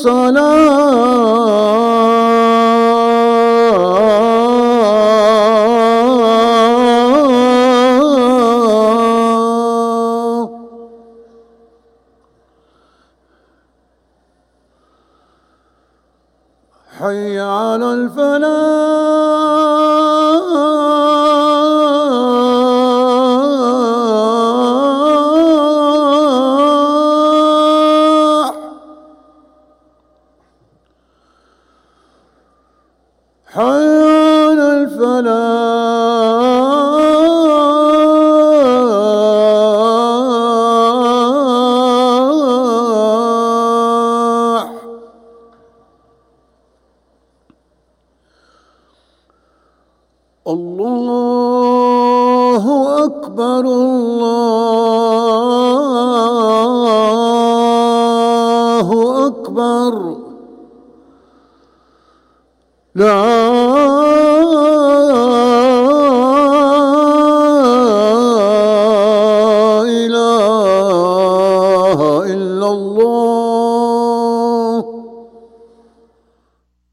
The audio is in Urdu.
حي على الصلاة. حي على الفلاح. حي على الفلاح. الله أكبر الله أكبر. لا إله إلا الله